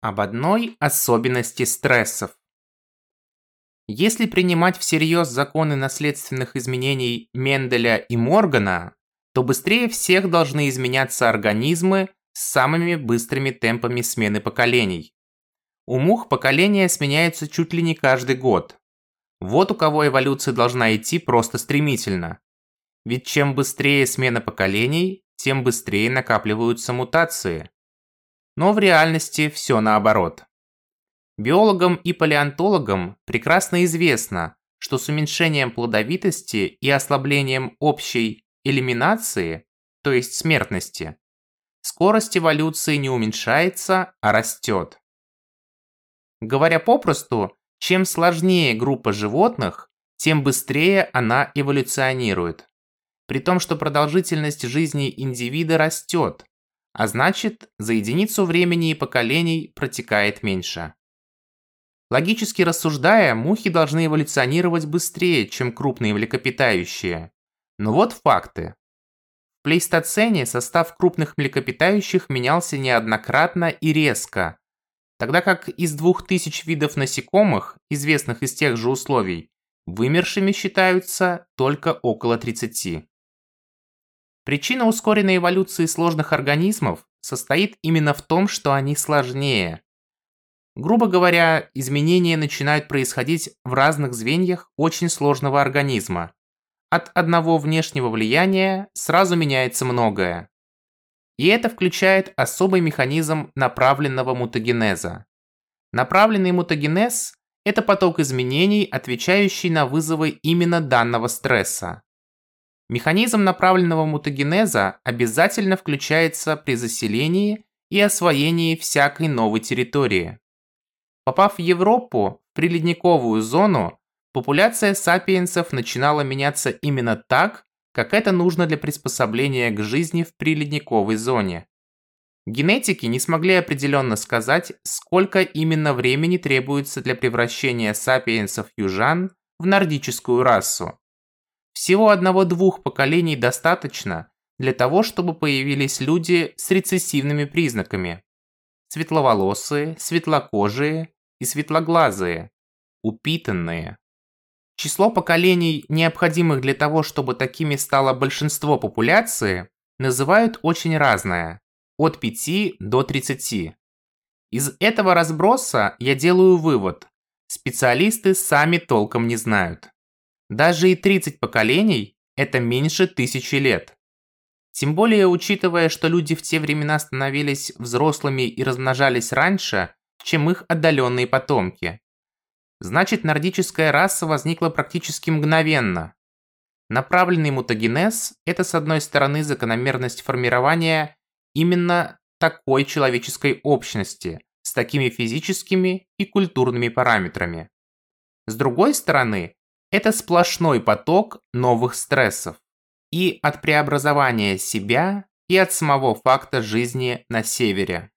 об одной особенности стрессов. Если принимать всерьез законы наследственных изменений Менделя и Моргана, то быстрее всех должны изменяться организмы с самыми быстрыми темпами смены поколений. У мух поколения сменяются чуть ли не каждый год. Вот у кого эволюция должна идти просто стремительно. Ведь чем быстрее смена поколений, тем быстрее накапливаются мутации. Но в реальности все наоборот. Биологам и палеонтологам прекрасно известно, что с уменьшением плодовитости и ослаблением общей элиминации, то есть смертности, скорость эволюции не уменьшается, а растет. Говоря попросту, чем сложнее группа животных, тем быстрее она эволюционирует. При том, что продолжительность жизни индивида растет, а значит, за единицу времени и поколений протекает меньше. Логически рассуждая, мухи должны эволюционировать быстрее, чем крупные млекопитающие. Но вот факты. В плейстоцене состав крупных млекопитающих менялся неоднократно и резко, тогда как из 2000 видов насекомых, известных из тех же условий, вымершими считаются только около 30. Причина ускоренной эволюции сложных организмов состоит именно в том, что они сложнее. Грубо говоря, изменения начинают происходить в разных звеньях очень сложного организма. От одного внешнего влияния сразу меняется многое. И это включает особый механизм направленного мутагенеза. Направленный мутагенез – это поток изменений, отвечающий на вызовы именно данного стресса. Механизм направленного мутагенеза обязательно включается при заселении и освоении всякой новой территории. Попав в Европу, в приледниковую зону, популяция сапиенсов начинала меняться именно так, как это нужно для приспособления к жизни в приледниковой зоне. Генетики не смогли определенно сказать, сколько именно времени требуется для превращения сапиенсов-южан в нордическую расу. Всего одного-двух поколений достаточно для того, чтобы появились люди с рецессивными признаками. Светловолосые, светлокожие и светлоглазые, упитанные. Число поколений, необходимых для того, чтобы такими стало большинство популяции, называют очень разное – от 5 до 30. Из этого разброса я делаю вывод – специалисты сами толком не знают. Даже и 30 поколений – это меньше тысячи лет. Тем более учитывая, что люди в те времена становились взрослыми и размножались раньше, чем их отдаленные потомки. Значит, нордическая раса возникла практически мгновенно. Направленный мутагенез – это с одной стороны закономерность формирования именно такой человеческой общности с такими физическими и культурными параметрами. С другой стороны, это сплошной поток новых стрессов. И от преобразования себя, и от самого факта жизни на севере.